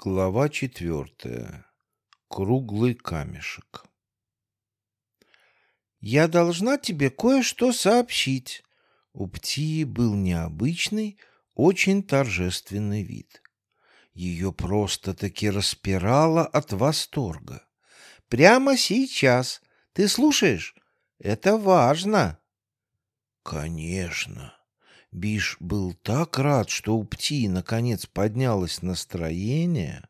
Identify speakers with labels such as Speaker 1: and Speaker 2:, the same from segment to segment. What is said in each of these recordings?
Speaker 1: Глава четвертая. Круглый камешек. «Я должна тебе кое-что сообщить». У Птии был необычный, очень торжественный вид. Ее просто-таки распирало от восторга. «Прямо сейчас. Ты слушаешь? Это важно». «Конечно». Биш был так рад, что у Пти наконец поднялось настроение.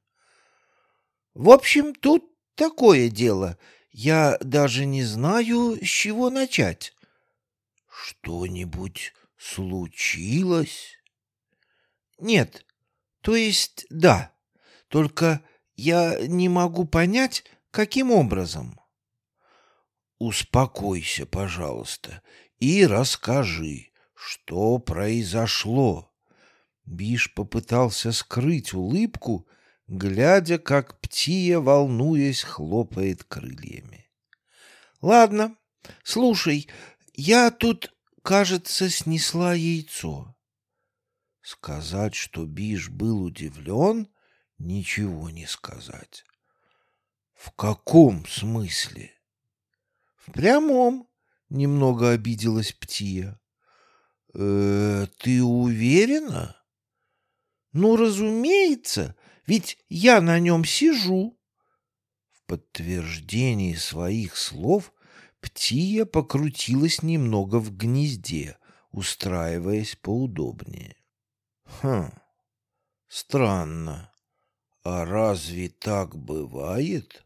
Speaker 1: В общем, тут такое дело. Я даже не знаю, с чего начать. Что-нибудь случилось? Нет. То есть, да. Только я не могу понять, каким образом. Успокойся, пожалуйста, и расскажи. Что произошло? Биш попытался скрыть улыбку, глядя, как птия, волнуясь, хлопает крыльями. Ладно, слушай, я тут, кажется, снесла яйцо. Сказать, что Биш был удивлен, ничего не сказать. В каком смысле? В прямом, немного обиделась Птия. Э, ты уверена? Ну, разумеется, ведь я на нем сижу. В подтверждении своих слов Птия покрутилась немного в гнезде, устраиваясь поудобнее. Хм, странно. А разве так бывает?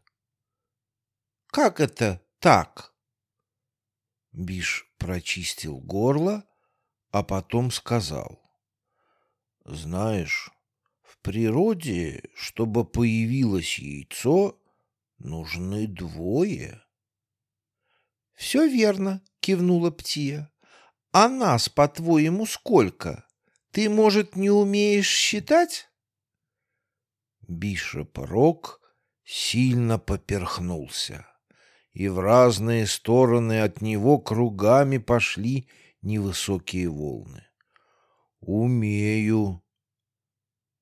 Speaker 1: Как это так? Биш прочистил горло, а потом сказал. «Знаешь, в природе, чтобы появилось яйцо, нужны двое». «Все верно», — кивнула Птия. «А нас, по-твоему, сколько? Ты, может, не умеешь считать?» Бишоп Рок сильно поперхнулся, и в разные стороны от него кругами пошли невысокие волны. Умею.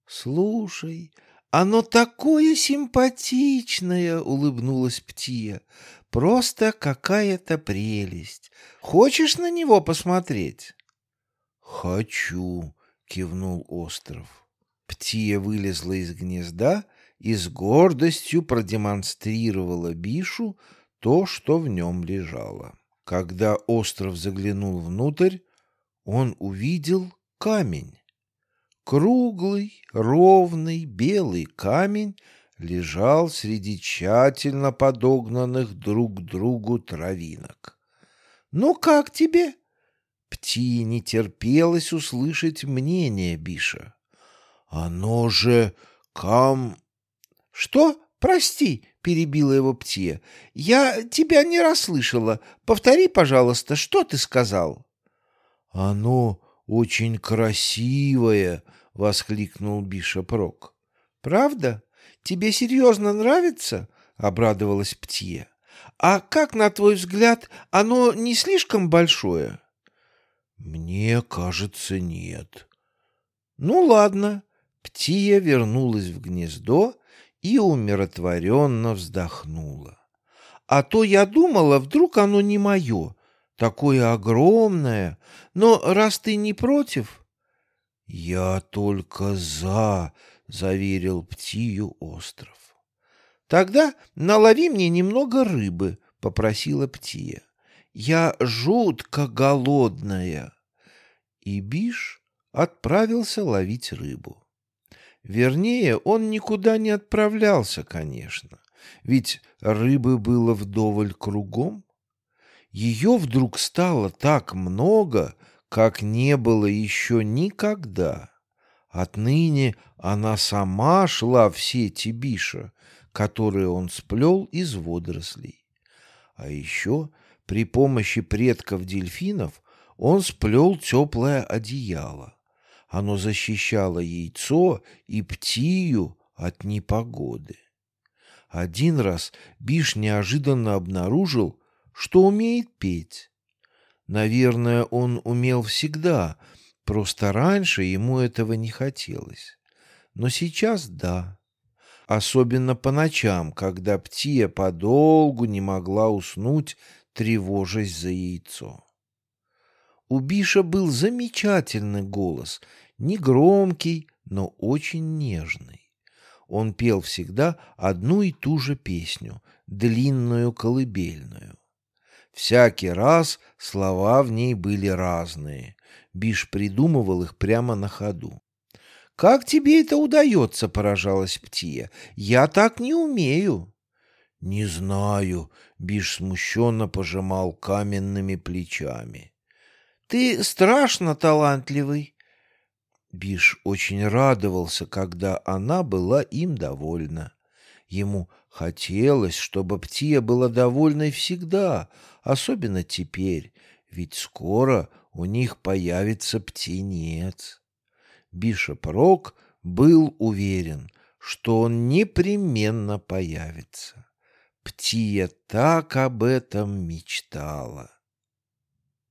Speaker 1: Слушай, оно такое симпатичное, улыбнулась Птия. Просто какая-то прелесть. Хочешь на него посмотреть? Хочу, кивнул остров. Птия вылезла из гнезда и с гордостью продемонстрировала Бишу то, что в нем лежало. Когда остров заглянул внутрь, он увидел камень. Круглый, ровный, белый камень лежал среди тщательно подогнанных друг к другу травинок. «Ну как тебе?» Пти не терпелось услышать мнение Биша. «Оно же кам...» «Что? Прости, — перебила его Птия. — Я тебя не расслышала. Повтори, пожалуйста, что ты сказал? — Оно очень красивое, — воскликнул Бишоп Рок. — Правда? Тебе серьезно нравится? — обрадовалась Птия. — А как, на твой взгляд, оно не слишком большое? — Мне кажется, нет. — Ну, ладно. Птия вернулась в гнездо и умиротворенно вздохнула. А то я думала, вдруг оно не мое, такое огромное, но раз ты не против... — Я только за, — заверил Птию остров. — Тогда налови мне немного рыбы, — попросила Птия. — Я жутко голодная. И Биш отправился ловить рыбу. Вернее, он никуда не отправлялся, конечно, ведь рыбы было вдоволь кругом. Ее вдруг стало так много, как не было еще никогда. Отныне она сама шла в сети биша, которые он сплел из водорослей. А еще при помощи предков дельфинов он сплел теплое одеяло. Оно защищало яйцо и птию от непогоды. Один раз Биш неожиданно обнаружил, что умеет петь. Наверное, он умел всегда, просто раньше ему этого не хотелось. Но сейчас да. особенно по ночам, когда птия подолгу не могла уснуть, тревожась за яйцо. У Биша был замечательный голос, негромкий, но очень нежный. Он пел всегда одну и ту же песню, длинную колыбельную. Всякий раз слова в ней были разные. Биш придумывал их прямо на ходу. «Как тебе это удается?» — поражалась Птия. «Я так не умею». «Не знаю», — Биш смущенно пожимал каменными плечами. «Ты страшно талантливый». Биш очень радовался, когда она была им довольна. Ему хотелось, чтобы Птия была довольной всегда, особенно теперь, ведь скоро у них появится птенец. Бишоп Рок был уверен, что он непременно появится. Птия так об этом мечтала.